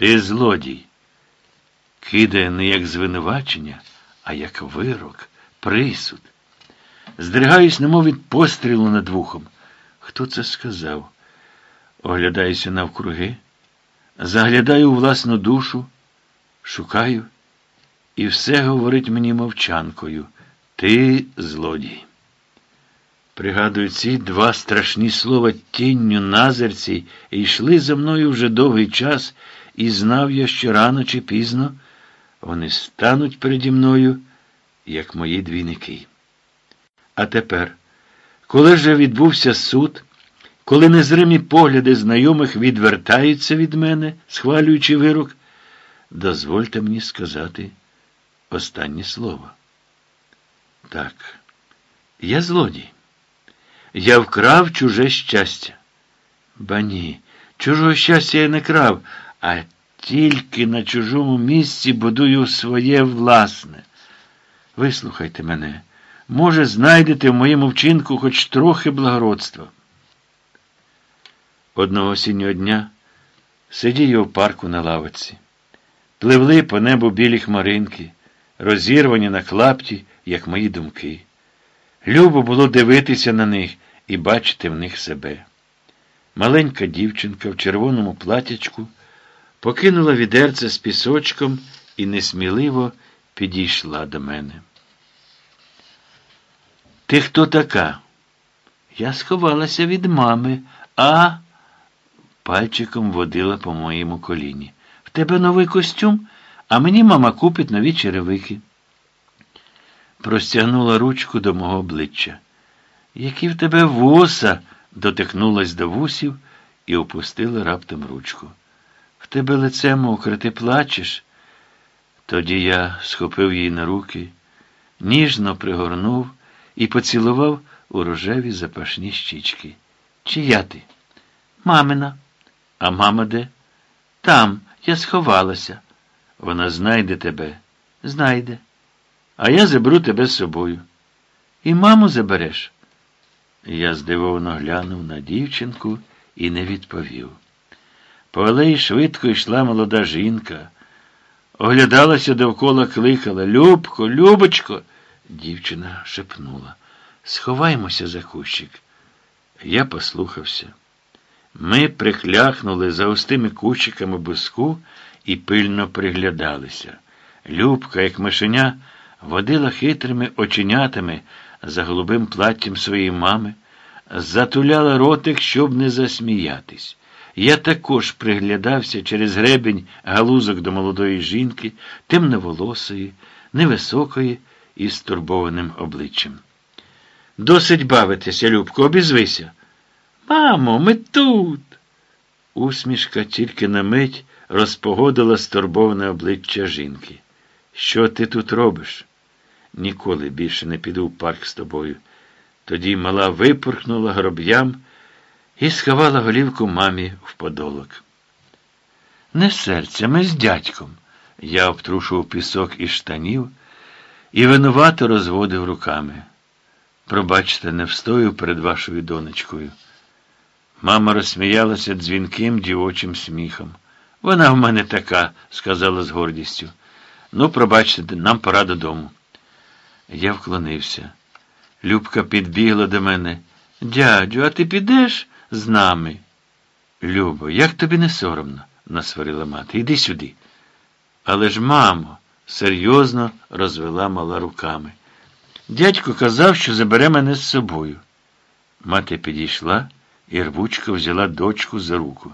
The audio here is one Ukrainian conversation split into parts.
Ти злодій. Кидає не як звинувачення, а як вирок, присуд. Здригаюсь, немов від пострілу над вухом. Хто це сказав? Оглядаюся навкруги, заглядаю у власну душу, шукаю, і все говорить мені мовчанкою. Ти злодій. Пригадую, ці два страшні слова тінню назерці йшли за мною вже довгий час, і знав я, що рано чи пізно вони стануть переді мною, як мої двійники. А тепер, коли вже відбувся суд, коли незримі погляди знайомих відвертаються від мене, схвалюючи вирок, дозвольте мені сказати останнє слово. Так, я злодій. Я вкрав чуже щастя. Ба ні, чужого щастя я не крав, а тільки на чужому місці будую своє власне. Вислухайте мене. Може, знайдете в моєму вчинку хоч трохи благородства. Одного осіннього дня сидів я в парку на лавиці. Пливли по небу білі хмаринки, розірвані на клапті, як мої думки. Любо було дивитися на них і бачити в них себе. Маленька дівчинка в червоному платячку покинула відерце з пісочком і несміливо підійшла до мене. Ти хто така? Я сховалася від мами, а пальчиком водила по моєму коліні. В тебе новий костюм, а мені мама купить нові черевики. Простягнула ручку до мого обличчя. Які в тебе вуса, дотикнулась до вусів і опустила раптом ручку. В тебе лице мокре, ти плачеш. Тоді я схопив її на руки, ніжно пригорнув і поцілував у рожеві запашні щічки. Чия ти? Мамина. А мама де? Там, я сховалася. Вона знайде тебе. Знайде. А я заберу тебе з собою. І маму забереш. Я здивовано глянув на дівчинку і не відповів. По алеї швидко йшла молода жінка. Оглядалася довкола, кликала Любко, Любочко. Дівчина шепнула. Сховаймося за кущик. Я послухався. Ми прихляхнули за густими кущиками буску і пильно приглядалися. Любка, як мишеня, водила хитрими оченятами за голубим платтям своєї мами, затуляла ротик, щоб не засміятись. Я також приглядався через гребень галузок до молодої жінки, темноволосої, невисокої і стурбованим обличчям. Досить бавитися, Любко, обізвися. Мамо, ми тут. Усмішка тільки на мить розпогодила стурбоване обличчя жінки. Що ти тут робиш? Ніколи більше не піду в парк з тобою. Тоді мала випорхнула гроб'ям і сховала голівку мамі в подолок. Не серця, ми з дядьком. Я обтрушував пісок із штанів і винувато розводив руками. Пробачте, не встою перед вашою донечкою. Мама розсміялася дзвінким дівочим сміхом. Вона в мене така, сказала з гордістю. Ну, пробачте, нам пора додому. Я вклонився. Любка підбігла до мене. Дядю, а ти підеш з нами? Любо, як тобі не соромно, насварила мати. Іди сюди. Але ж, мамо, серйозно розвела мала руками. Дядько казав, що забере мене з собою. Мати підійшла і рвучко взяла дочку за руку.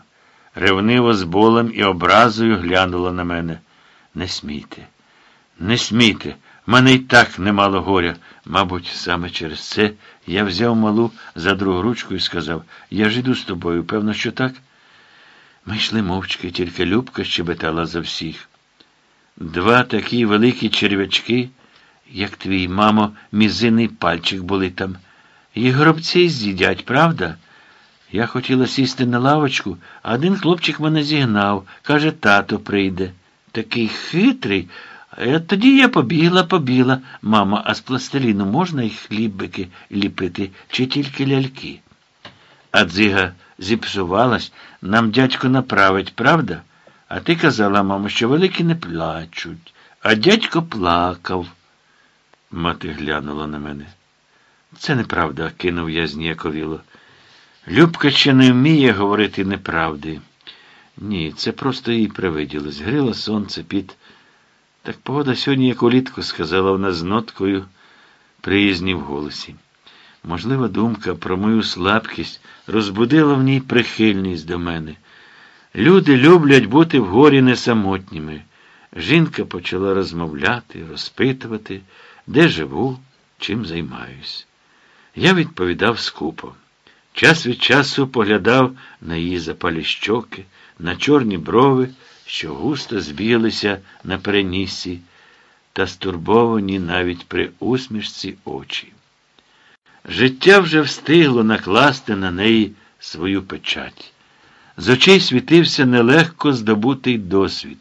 Ревниво з болем і образою глянула на мене. Не смійте, не смійте. Мене й так немало горя. Мабуть, саме через це я взяв малу за другу ручку і сказав Я ж іду з тобою, певно, що так? Ми йшли мовчки, тільки Любка щебетала за всіх. Два такі великі черв'ячки, як твій, мамо, мізинний пальчик були там. Їх гробці з'їдять, правда? Я хотіла сісти на лавочку, а один хлопчик мене зігнав. Каже, тато прийде. Такий хитрий. Е, тоді я побігла, побігла. Мама, а з пластиліну можна й хлібики ліпити, чи тільки ляльки? А дзига зіпсувалась, нам дядько направить, правда? А ти казала, мамо, що великі не плачуть, а дядько плакав. Мати глянула на мене. Це неправда, кинув я зніяковіло. Любка ще не вміє говорити неправди. Ні, це просто їй привиділось. Грило сонце під. Так погода сьогодні, як улітку, сказала вона з ноткою приязні в голосі. Можлива думка про мою слабкість розбудила в ній прихильність до мене. Люди люблять бути в горі несамотніми. Жінка почала розмовляти, розпитувати, де живу, чим займаюсь. Я відповідав скупо. Час від часу поглядав на її запалі щоки, на чорні брови, що густо збіглися на переніссі, та стурбовані навіть при усмішці очі. Життя вже встигло накласти на неї свою печать. З очей світився нелегко здобутий досвід.